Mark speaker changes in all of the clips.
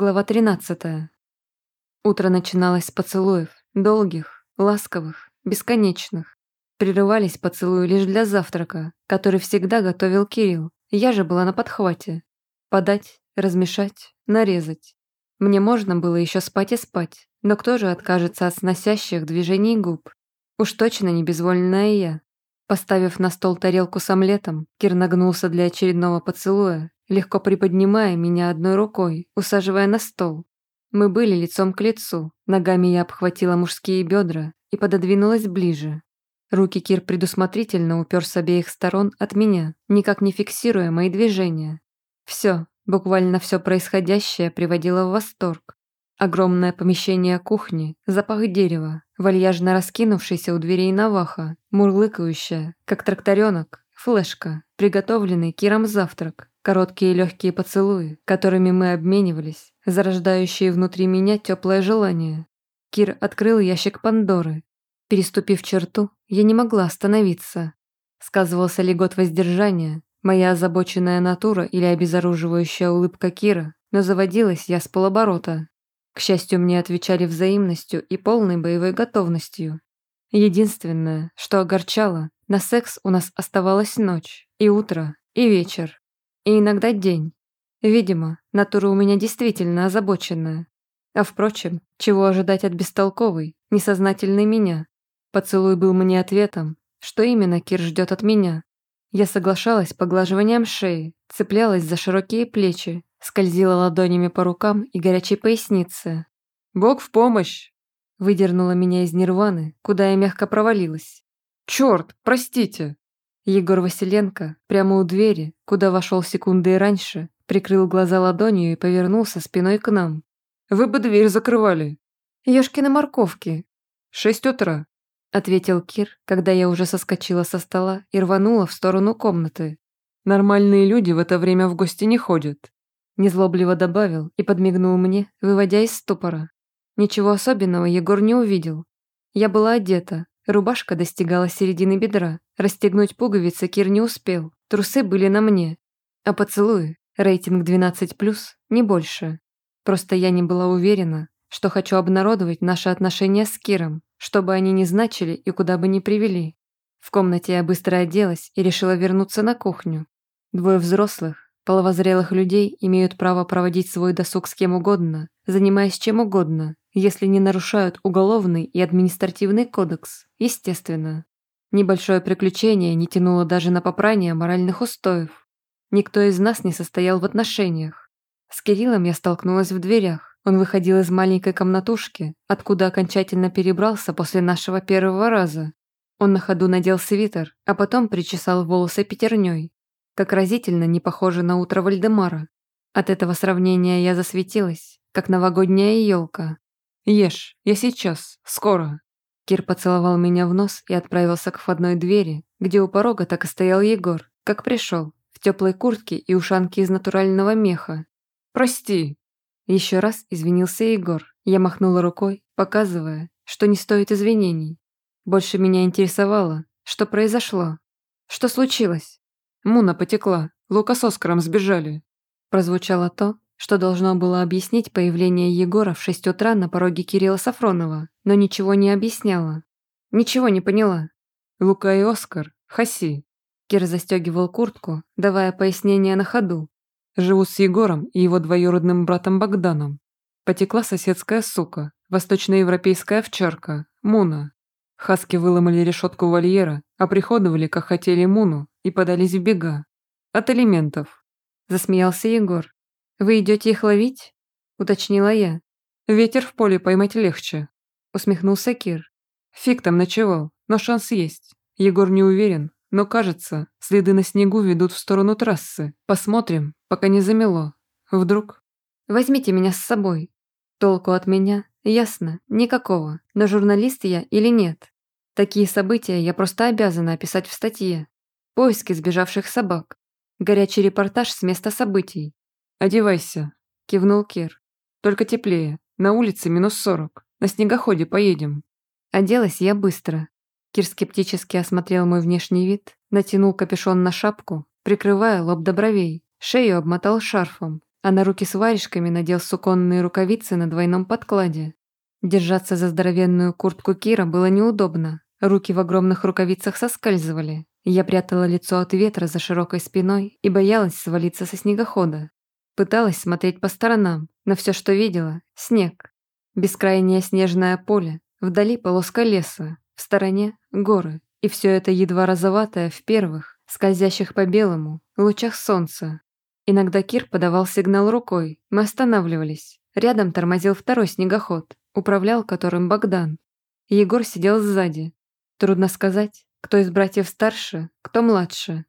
Speaker 1: Глава 13. Утро начиналось с поцелуев, долгих, ласковых, бесконечных. Прерывались поцелуи лишь для завтрака, который всегда готовил Кирилл. Я же была на подхвате. Подать, размешать, нарезать. Мне можно было еще спать и спать, но кто же откажется от сносящих движений губ? Уж точно не безвольная я. Поставив на стол тарелку с омлетом, Кир нагнулся для очередного поцелуя легко приподнимая меня одной рукой, усаживая на стол. Мы были лицом к лицу, ногами я обхватила мужские бедра и пододвинулась ближе. Руки Кир предусмотрительно упер с обеих сторон от меня, никак не фиксируя мои движения. Все, буквально все происходящее приводило в восторг. Огромное помещение кухни, запах дерева, вальяжно раскинувшийся у дверей наваха, мурлыкающая, как тракторенок, флешка, приготовленный Киром завтрак, короткие легкие поцелуи, которыми мы обменивались, зарождающие внутри меня теплое желание. Кир открыл ящик Пандоры. Переступив черту, я не могла остановиться. Сказывался ли год воздержания, моя озабоченная натура или обезоруживающая улыбка Кира, но заводилась я с полоборота. К счастью, мне отвечали взаимностью и полной боевой готовностью. Единственное, что огорчало, на секс у нас оставалась ночь, и утро, и вечер и иногда день. Видимо, натура у меня действительно озабоченная. А впрочем, чего ожидать от бестолковой, несознательной меня? Поцелуй был мне ответом, что именно Кир ждет от меня. Я соглашалась поглаживанием шеи, цеплялась за широкие плечи, скользила ладонями по рукам и горячей пояснице. «Бог в помощь!» выдернула меня из нирваны, куда я мягко провалилась. «Черт, простите!» Егор Василенко, прямо у двери, куда вошел секунды и раньше, прикрыл глаза ладонью и повернулся спиной к нам. «Вы бы дверь закрывали!» «Ешкины морковки!» «Шесть утра!» — ответил Кир, когда я уже соскочила со стола и рванула в сторону комнаты. «Нормальные люди в это время в гости не ходят!» Незлобливо добавил и подмигнул мне, выводя из ступора. Ничего особенного Егор не увидел. Я была одета, Рубашка достигала середины бедра. Расстегнуть пуговицы Кир не успел. Трусы были на мне. А поцелуй – рейтинг 12+, не больше. Просто я не была уверена, что хочу обнародовать наши отношения с Киром, чтобы они не значили и куда бы ни привели. В комнате я быстро оделась и решила вернуться на кухню. Двое взрослых, половозрелых людей имеют право проводить свой досуг с кем угодно, занимаясь чем угодно, если не нарушают уголовный и административный кодекс, естественно. Небольшое приключение не тянуло даже на попрание моральных устоев. Никто из нас не состоял в отношениях. С Кириллом я столкнулась в дверях. Он выходил из маленькой комнатушки, откуда окончательно перебрался после нашего первого раза. Он на ходу надел свитер, а потом причесал волосы пятерней. Как разительно не похоже на утро Вальдемара. От этого сравнения я засветилась, как новогодняя елка. «Ешь, я сейчас, скоро». Кир поцеловал меня в нос и отправился к входной двери, где у порога так и стоял Егор, как пришел, в теплой куртке и ушанке из натурального меха. «Прости!» Еще раз извинился Егор. Я махнула рукой, показывая, что не стоит извинений. Больше меня интересовало, что произошло. Что случилось? Муна потекла, Лука с Оскаром сбежали. Прозвучало то, что должно было объяснить появление Егора в шесть утра на пороге Кирилла Сафронова, но ничего не объясняло. Ничего не поняла. «Лука и Оскар, Хаси». Кир застегивал куртку, давая пояснение на ходу. «Живу с Егором и его двоюродным братом Богданом. Потекла соседская сука, восточноевропейская овчарка, Муна. Хаски выломали решетку вольера, оприходовали, как хотели Муну, и подались в бега. От элементов». Засмеялся Егор, «Вы идете их ловить?» – уточнила я. «Ветер в поле поймать легче», – усмехнулся Кир. «Фиг там ночевал, но шанс есть. Егор не уверен, но кажется, следы на снегу ведут в сторону трассы. Посмотрим, пока не замело. Вдруг...» «Возьмите меня с собой. Толку от меня, ясно, никакого. Но журналист я или нет. Такие события я просто обязана описать в статье. Поиски сбежавших собак. Горячий репортаж с места событий. «Одевайся», — кивнул Кир. «Только теплее. На улице минус сорок. На снегоходе поедем». Оделась я быстро. Кир скептически осмотрел мой внешний вид, натянул капюшон на шапку, прикрывая лоб до бровей, шею обмотал шарфом, а на руки с варежками надел суконные рукавицы на двойном подкладе. Держаться за здоровенную куртку Кира было неудобно. Руки в огромных рукавицах соскальзывали. Я прятала лицо от ветра за широкой спиной и боялась свалиться со снегохода. Пыталась смотреть по сторонам, но все, что видела – снег. Бескрайнее снежное поле, вдали полоска леса, в стороне – горы. И все это едва розоватое в первых, скользящих по белому, лучах солнца. Иногда Кир подавал сигнал рукой, мы останавливались. Рядом тормозил второй снегоход, управлял которым Богдан. Егор сидел сзади. Трудно сказать, кто из братьев старше, кто младше.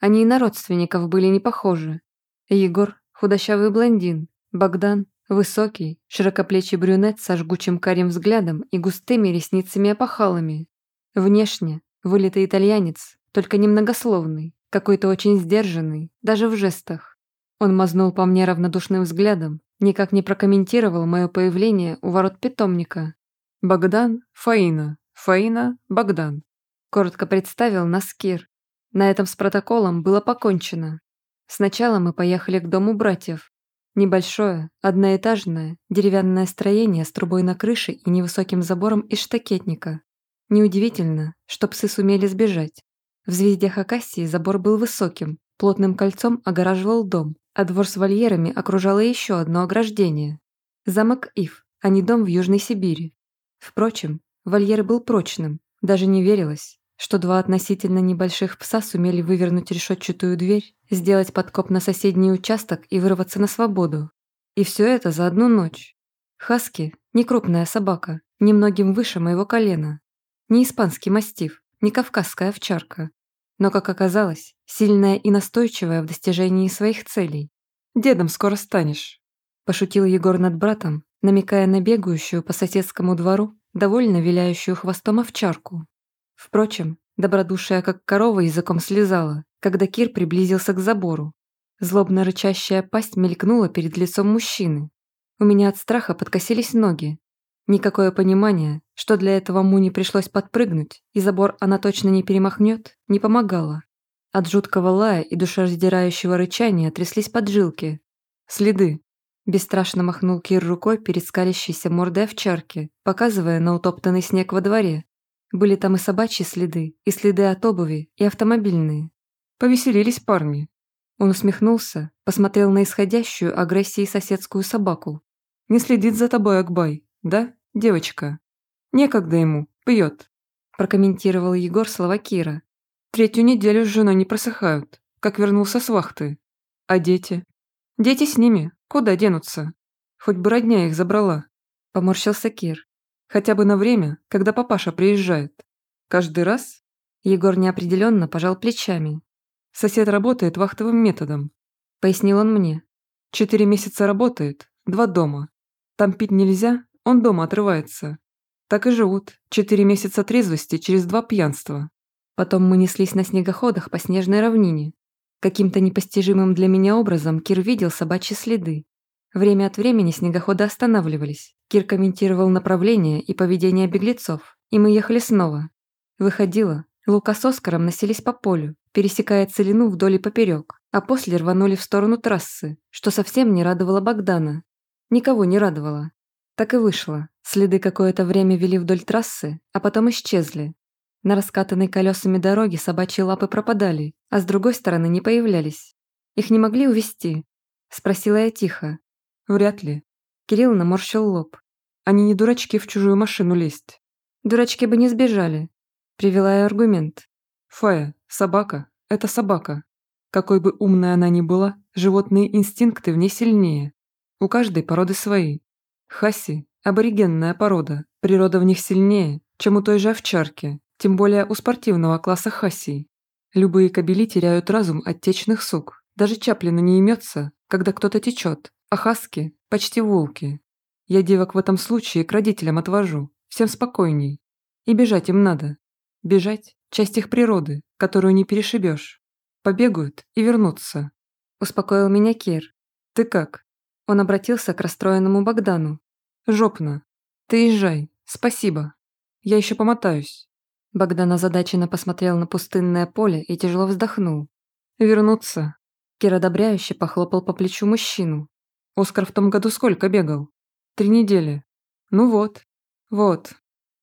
Speaker 1: Они и на родственников были не похожи. Егор худощавый блондин. Богдан – высокий, широкоплечий брюнет со жгучим карим взглядом и густыми ресницами-опахалами. Внешне – вылитый итальянец, только немногословный, какой-то очень сдержанный, даже в жестах. Он мазнул по мне равнодушным взглядом, никак не прокомментировал мое появление у ворот питомника. «Богдан, Фаина, Фаина, Богдан», – коротко представил Наскир. На этом с протоколом было покончено. Сначала мы поехали к дому братьев. Небольшое, одноэтажное, деревянное строение с трубой на крыше и невысоким забором из штакетника. Неудивительно, что псы сумели сбежать. В звезде Акассии забор был высоким, плотным кольцом огораживал дом, а двор с вольерами окружало еще одно ограждение. Замок Ив, а не дом в Южной Сибири. Впрочем, вольер был прочным, даже не верилось, что два относительно небольших пса сумели вывернуть решетчатую дверь, сделать подкоп на соседний участок и вырваться на свободу. И все это за одну ночь. Хаски – не крупная собака, немногим выше моего колена. Не испанский мастиф, не кавказская овчарка. Но, как оказалось, сильная и настойчивая в достижении своих целей. «Дедом скоро станешь», – пошутил Егор над братом, намекая на бегающую по соседскому двору, довольно виляющую хвостом овчарку. Впрочем, добродушие как корова языком слезала, когда Кир приблизился к забору. Злобно рычащая пасть мелькнула перед лицом мужчины. У меня от страха подкосились ноги. Никакое понимание, что для этого Муни пришлось подпрыгнуть, и забор она точно не перемахнет, не помогало. От жуткого лая и душераздирающего рычания тряслись поджилки. Следы. Бесстрашно махнул Кир рукой перед скалящейся мордой овчарки, показывая на утоптанный снег во дворе. Были там и собачьи следы, и следы от обуви, и автомобильные. Повеселились парни. Он усмехнулся, посмотрел на исходящую агрессией соседскую собаку. «Не следит за тобой Акбай, да, девочка?» «Некогда ему, пьет», – прокомментировал Егор слова Кира. «Третью неделю с женой не просыхают, как вернулся с вахты. А дети?» «Дети с ними, куда денутся? Хоть бы родня их забрала», – поморщился Кир. Хотя бы на время, когда папаша приезжает. Каждый раз Егор неопределенно пожал плечами. Сосед работает вахтовым методом. Пояснил он мне. Четыре месяца работает, два дома. Там пить нельзя, он дома отрывается. Так и живут. Четыре месяца трезвости через два пьянства. Потом мы неслись на снегоходах по снежной равнине. Каким-то непостижимым для меня образом Кир видел собачьи следы. Время от времени снегоходы останавливались. Кир комментировал направление и поведение беглецов, и мы ехали снова. Выходило, Лука с Оскаром носились по полю, пересекая целину вдоль и поперек, а после рванули в сторону трассы, что совсем не радовало Богдана. Никого не радовало. Так и вышло. Следы какое-то время вели вдоль трассы, а потом исчезли. На раскатанной колесами дороге собачьи лапы пропадали, а с другой стороны не появлялись. Их не могли увести. Спросила я тихо, Вряд ли. Кирилл наморщил лоб. Они не дурачки в чужую машину лезть. Дурачки бы не сбежали. Привела я аргумент. Фая, собака – это собака. Какой бы умная она ни была, животные инстинкты в ней сильнее. У каждой породы свои. Хаси – аборигенная порода, природа в них сильнее, чем у той же овчарки, тем более у спортивного класса хаси. Любые кобели теряют разум от течных сук. Даже Чаплину не имется, когда кто-то течет, а хаски – почти волки. Я девок в этом случае к родителям отвожу, всем спокойней. И бежать им надо. Бежать – часть их природы, которую не перешибешь. Побегают и вернутся. Успокоил меня Кир. Ты как? Он обратился к расстроенному Богдану. Жопно. Ты езжай. Спасибо. Я еще помотаюсь. Богдан озадаченно посмотрел на пустынное поле и тяжело вздохнул. «Вернуться». Кир одобряюще похлопал по плечу мужчину.
Speaker 2: Оскар в том году сколько бегал? Три недели. Ну вот. Вот.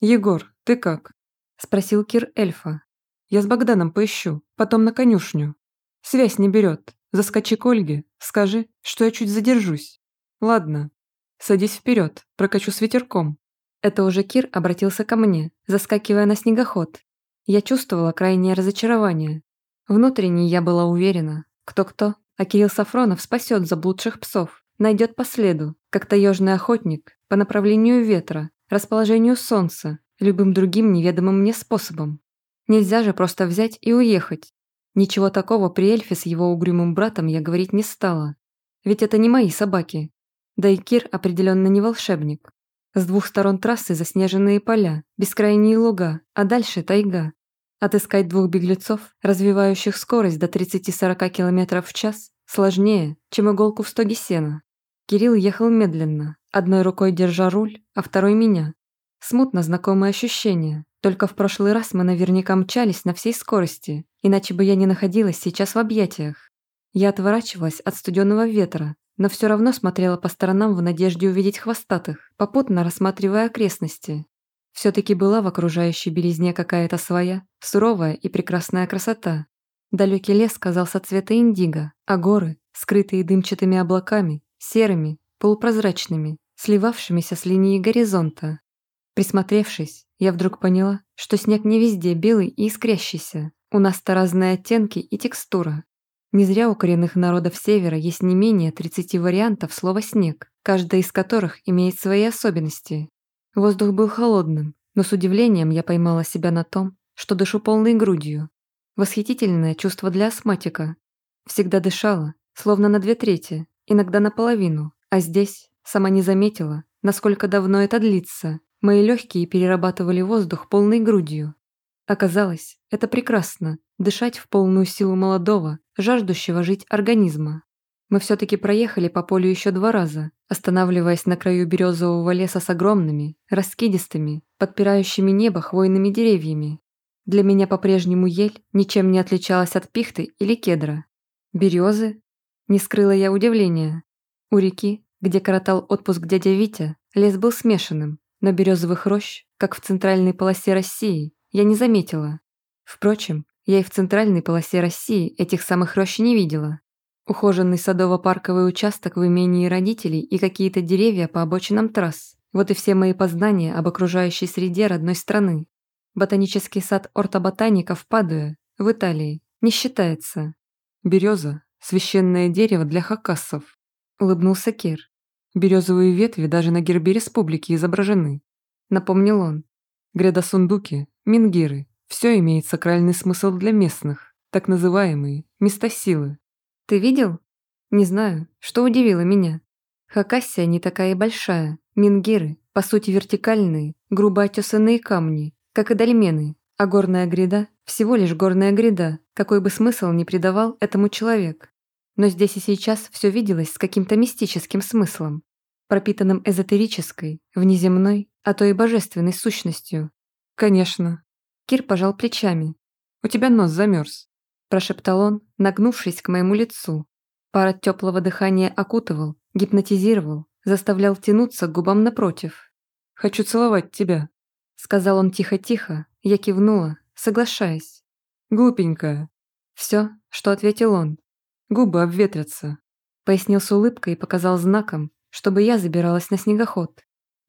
Speaker 2: Егор, ты как? Спросил Кир эльфа. Я с Богданом поищу, потом на конюшню. Связь не берет. Заскочи к Ольге, скажи, что я чуть задержусь. Ладно. Садись вперед, прокачу с ветерком.
Speaker 1: Это уже Кир обратился ко мне, заскакивая на снегоход. Я чувствовала крайнее разочарование. Внутренне я была уверена, кто-кто, а Кирилл Сафронов спасет заблудших псов найдет по следу, как таежный охотник, по направлению ветра, расположению солнца, любым другим неведомым мне способом. Нельзя же просто взять и уехать. Ничего такого при Эльфе с его угрюмым братом я говорить не стала. Ведь это не мои собаки. Да и Кир определенно не волшебник. С двух сторон трассы заснеженные поля, бескрайние луга, а дальше тайга. Отыскать двух беглецов, развивающих скорость до 30-40 км в час, сложнее, чем иголку в стоге сена. Кирилл ехал медленно, одной рукой держа руль, а второй меня. Смутно знакомые ощущения. Только в прошлый раз мы наверняка мчались на всей скорости, иначе бы я не находилась сейчас в объятиях. Я отворачивалась от студенного ветра, но все равно смотрела по сторонам в надежде увидеть хвостатых, попутно рассматривая окрестности. Все-таки была в окружающей белизне какая-то своя, суровая и прекрасная красота. Далекий лес казался цвета индиго, а горы, скрытые дымчатыми облаками, серыми, полупрозрачными, сливавшимися с линии горизонта. Присмотревшись, я вдруг поняла, что снег не везде белый и искрящийся. У нас-то разные оттенки и текстура. Не зря у коренных народов Севера есть не менее 30 вариантов слова «снег», каждая из которых имеет свои особенности. Воздух был холодным, но с удивлением я поймала себя на том, что дышу полной грудью. Восхитительное чувство для астматика. Всегда дышала, словно на две трети, иногда наполовину, а здесь, сама не заметила, насколько давно это длится. Мои легкие перерабатывали воздух полной грудью. Оказалось, это прекрасно – дышать в полную силу молодого, жаждущего жить организма. Мы все-таки проехали по полю еще два раза, останавливаясь на краю березового леса с огромными, раскидистыми, подпирающими небо хвойными деревьями. Для меня по-прежнему ель ничем не отличалась от пихты или кедра. Березы, не скрыла я удивления. У реки, где коротал отпуск дядя Витя, лес был смешанным, но березовых рощ, как в центральной полосе России, я не заметила. Впрочем, я и в центральной полосе России этих самых рощ не видела. Ухоженный садово-парковый участок в имении родителей и какие-то деревья по обочинам трасс. Вот и все мои познания об окружающей среде родной страны. Ботанический сад ортоботаников Падуе в Италии не считается.
Speaker 2: Береза Священное дерево для хакасов.
Speaker 1: Улыбнулся Кир.
Speaker 2: Березовые ветви даже на гербе республики изображены.
Speaker 1: Напомнил он.
Speaker 2: Грядосундуки, мингиры. Все имеет сакральный смысл для местных, так называемые места силы.
Speaker 1: Ты видел? Не знаю, что удивило меня. Хакасия не такая и большая. Мингиры, по сути вертикальные, грубо отесанные камни, как и дольмены, а горная гряда – всего лишь горная гряда, какой бы смысл ни придавал этому человек но здесь и сейчас все виделось с каким-то мистическим смыслом, пропитанным эзотерической, внеземной, а то и божественной сущностью.
Speaker 2: «Конечно».
Speaker 1: Кир пожал плечами.
Speaker 2: «У тебя нос замерз», –
Speaker 1: прошептал он, нагнувшись к моему лицу. Пар от теплого дыхания окутывал, гипнотизировал, заставлял тянуться к губам напротив.
Speaker 2: «Хочу целовать тебя», –
Speaker 1: сказал он тихо-тихо, я кивнула, соглашаясь.
Speaker 2: «Глупенькая».
Speaker 1: Все, что ответил он,
Speaker 2: Губы обветрятся.
Speaker 1: Пояснил с улыбкой и показал знаком, чтобы я забиралась на снегоход.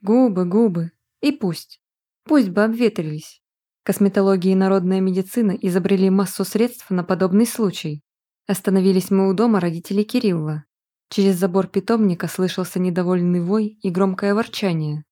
Speaker 1: Губы, губы. И пусть. Пусть бы обветрились. Косметология и народная медицина изобрели массу средств на подобный случай. Остановились мы у дома родителей Кирилла. Через забор питомника слышался недовольный вой и громкое ворчание.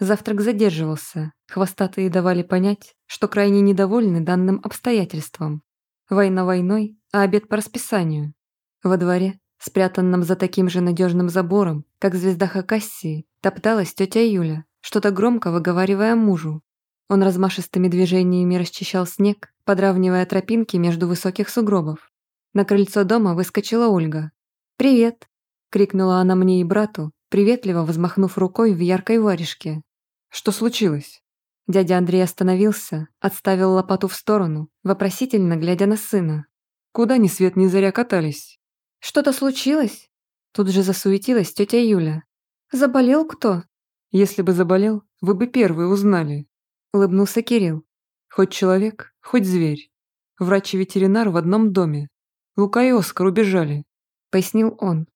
Speaker 1: Завтрак задерживался. Хвостатые давали понять, что крайне недовольны данным обстоятельством. Война войной, а обед по расписанию. Во дворе, спрятанном за таким же надежным забором, как звезда Хакассии, топталась тетя Юля, что-то громко выговаривая мужу. Он размашистыми движениями расчищал снег, подравнивая тропинки между высоких сугробов. На крыльцо дома выскочила Ольга. «Привет!» – крикнула она мне и брату, приветливо взмахнув рукой в яркой варежке.
Speaker 2: «Что случилось?»
Speaker 1: Дядя Андрей остановился, отставил лопату в сторону, вопросительно глядя на сына.
Speaker 2: «Куда ни свет ни заря катались?»
Speaker 1: Что-то случилось?» Тут же засуетилась тетя Юля. «Заболел кто?»
Speaker 2: «Если бы заболел, вы бы первые узнали», —
Speaker 1: улыбнулся Кирилл.
Speaker 2: «Хоть человек, хоть зверь. Врач и ветеринар в одном доме. Лука и Оскар убежали», — пояснил он.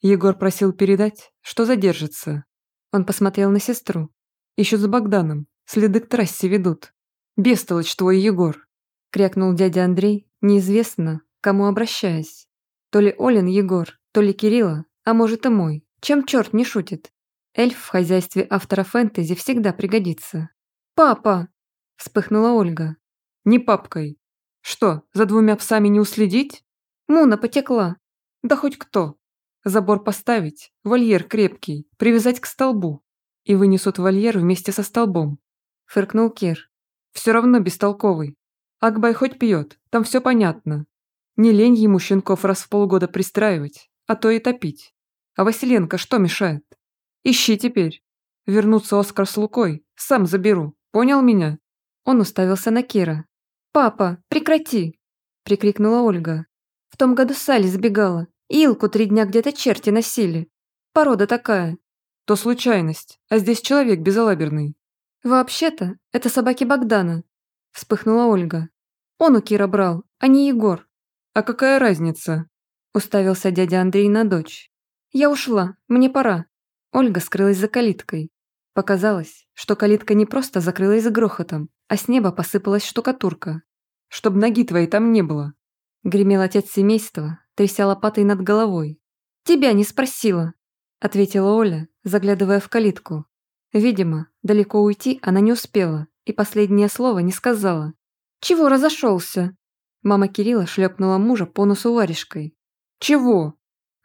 Speaker 2: Егор просил передать, что задержится. Он посмотрел на сестру. «Еще за Богданом. Следы к трассе ведут. Бестолочь твой, Егор!» — крякнул дядя Андрей, неизвестно, кому обращаясь. То ли Олин Егор, то ли Кирилла, а может и мой. Чем черт не шутит? Эльф в хозяйстве автора фэнтези всегда пригодится. «Папа!» – вспыхнула Ольга. «Не папкой. Что, за двумя псами не уследить?»
Speaker 1: «Муна потекла».
Speaker 2: «Да хоть кто. Забор поставить, вольер крепкий, привязать к столбу. И вынесут вольер вместе со столбом». Фыркнул Кир. «Все равно бестолковый. Акбай хоть пьет, там все понятно. Не лень ему щенков раз в полгода пристраивать, а то и топить. А Василенко что мешает? Ищи теперь. Вернуться Оскар с Лукой, сам заберу. Понял меня?
Speaker 1: Он уставился на Кира. «Папа, прекрати!» – прикрикнула Ольга. «В том году Салли сбегала. Илку три дня где-то черти носили. Порода такая».
Speaker 2: «То случайность, а здесь человек безалаберный».
Speaker 1: «Вообще-то, это собаки Богдана», – вспыхнула Ольга. «Он у Кира брал, а не Егор.
Speaker 2: «А какая разница?»
Speaker 1: – уставился дядя Андрей на дочь. «Я ушла, мне пора». Ольга скрылась за калиткой. Показалось, что калитка не просто закрылась грохотом, а с неба посыпалась штукатурка.
Speaker 2: «Чтоб ноги твоей там не было!»
Speaker 1: Гремел отец семейства, тряся лопатой над головой. «Тебя не спросила!» Ответила Оля, заглядывая в калитку. Видимо, далеко уйти она не успела и последнее слово не сказала. «Чего разошелся?» Мама Кирилла шлепнула мужа по носу варежкой.
Speaker 2: «Чего?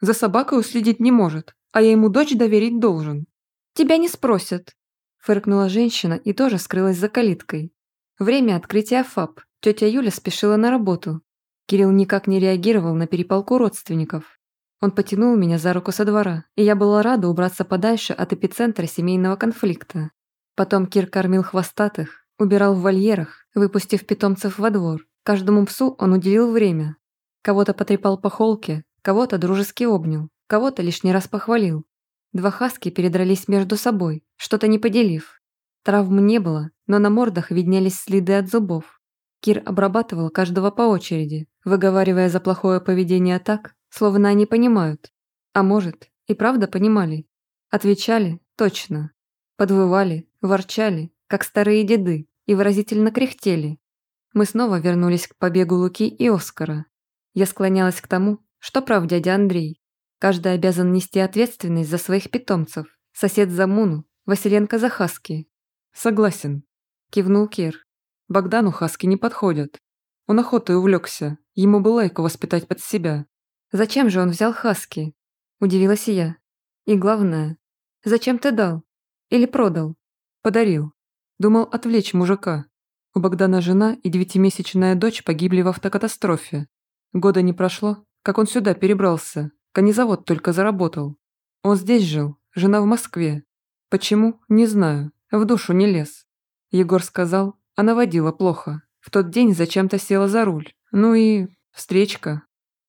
Speaker 2: За собакой уследить не может, а я ему дочь доверить должен».
Speaker 1: «Тебя не спросят», – фыркнула женщина и тоже скрылась за калиткой. Время открытия ФАП. Тетя Юля спешила на работу. Кирилл никак не реагировал на перепалку родственников. Он потянул меня за руку со двора, и я была рада убраться подальше от эпицентра семейного конфликта. Потом Кир кормил хвостатых, убирал в вольерах, выпустив питомцев во двор. Каждому псу он уделил время. Кого-то потрепал по холке, кого-то дружески обнял, кого-то лишний раз похвалил. Два хаски передрались между собой, что-то не поделив. Травм не было, но на мордах виднелись следы от зубов. Кир обрабатывал каждого по очереди, выговаривая за плохое поведение так, словно они понимают. А может, и правда понимали. Отвечали точно. Подвывали, ворчали, как старые деды, и выразительно кряхтели, мы снова вернулись к побегу Луки и Оскара. Я склонялась к тому, что прав дядя Андрей. Каждый обязан нести ответственность за своих питомцев. Сосед за Муну, Василенко за Хаски.
Speaker 2: «Согласен», – кивнул Кир. «Богдану Хаски не подходят. Он охотой увлекся, ему бы лайку воспитать под себя».
Speaker 1: «Зачем же он взял Хаски?» – удивилась я. «И главное, зачем ты дал? Или продал?»
Speaker 2: «Подарил. Думал отвлечь мужика. У Богдана жена и девятимесячная дочь погибли в автокатастрофе. Года не прошло, как он сюда перебрался. Конезавод только заработал. Он здесь жил, жена в Москве. Почему, не знаю, в душу не лез. Егор сказал, она водила плохо. В тот день зачем-то села за руль. Ну и... встречка.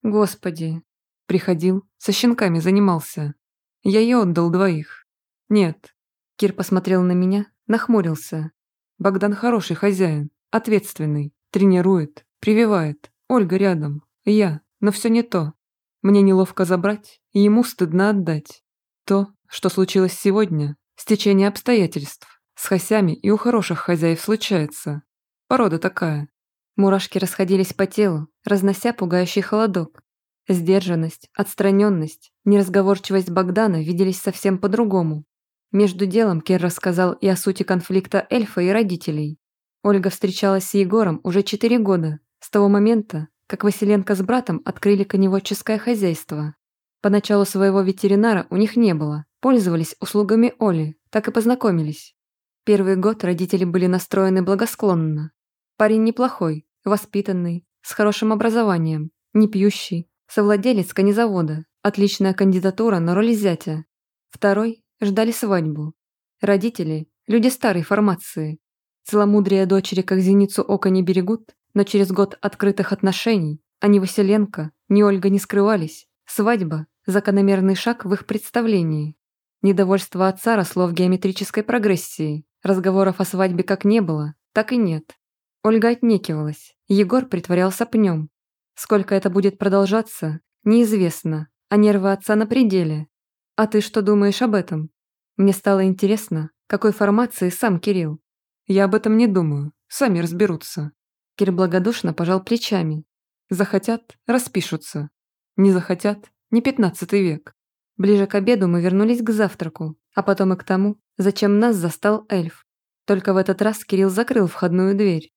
Speaker 1: Господи.
Speaker 2: Приходил, со щенками занимался. Я ей отдал двоих. Нет.
Speaker 1: Кир посмотрел на меня, нахмурился.
Speaker 2: Богдан хороший хозяин, ответственный, тренирует, прививает. Ольга рядом, я, но все не то. Мне неловко забрать, ему стыдно отдать. То, что случилось сегодня, стечение обстоятельств. С хосями и у хороших хозяев случается. Порода такая.
Speaker 1: Мурашки расходились по телу, разнося пугающий холодок. Сдержанность, отстраненность, неразговорчивость Богдана виделись совсем по-другому. Между делом Кер рассказал и о сути конфликта эльфа и родителей. Ольга встречалась с Егором уже четыре года, с того момента, как Василенко с братом открыли коневодческое хозяйство. Поначалу своего ветеринара у них не было, пользовались услугами Оли, так и познакомились. Первый год родители были настроены благосклонно. Парень неплохой, воспитанный, с хорошим образованием, не пьющий, совладелец конезавода, отличная кандидатура на роль зятя. Второй ждали свадьбу. Родители – люди старой формации. Целомудрие дочери как зеницу ока не берегут, но через год открытых отношений а они Василенко, ни Ольга не скрывались. Свадьба – закономерный шаг в их представлении. Недовольство отца росло в геометрической прогрессии. Разговоров о свадьбе как не было, так и нет. Ольга отнекивалась, Егор притворялся пнем. Сколько это будет продолжаться, неизвестно, а нервы отца на пределе. «А ты что думаешь об этом? Мне стало интересно, какой формации сам Кирилл».
Speaker 2: «Я об этом не думаю, сами разберутся».
Speaker 1: Кир благодушно пожал плечами.
Speaker 2: «Захотят – распишутся. Не захотят – не пятнадцатый век».
Speaker 1: Ближе к обеду мы вернулись к завтраку, а потом и к тому, зачем нас застал эльф. Только в этот раз Кирилл закрыл входную дверь.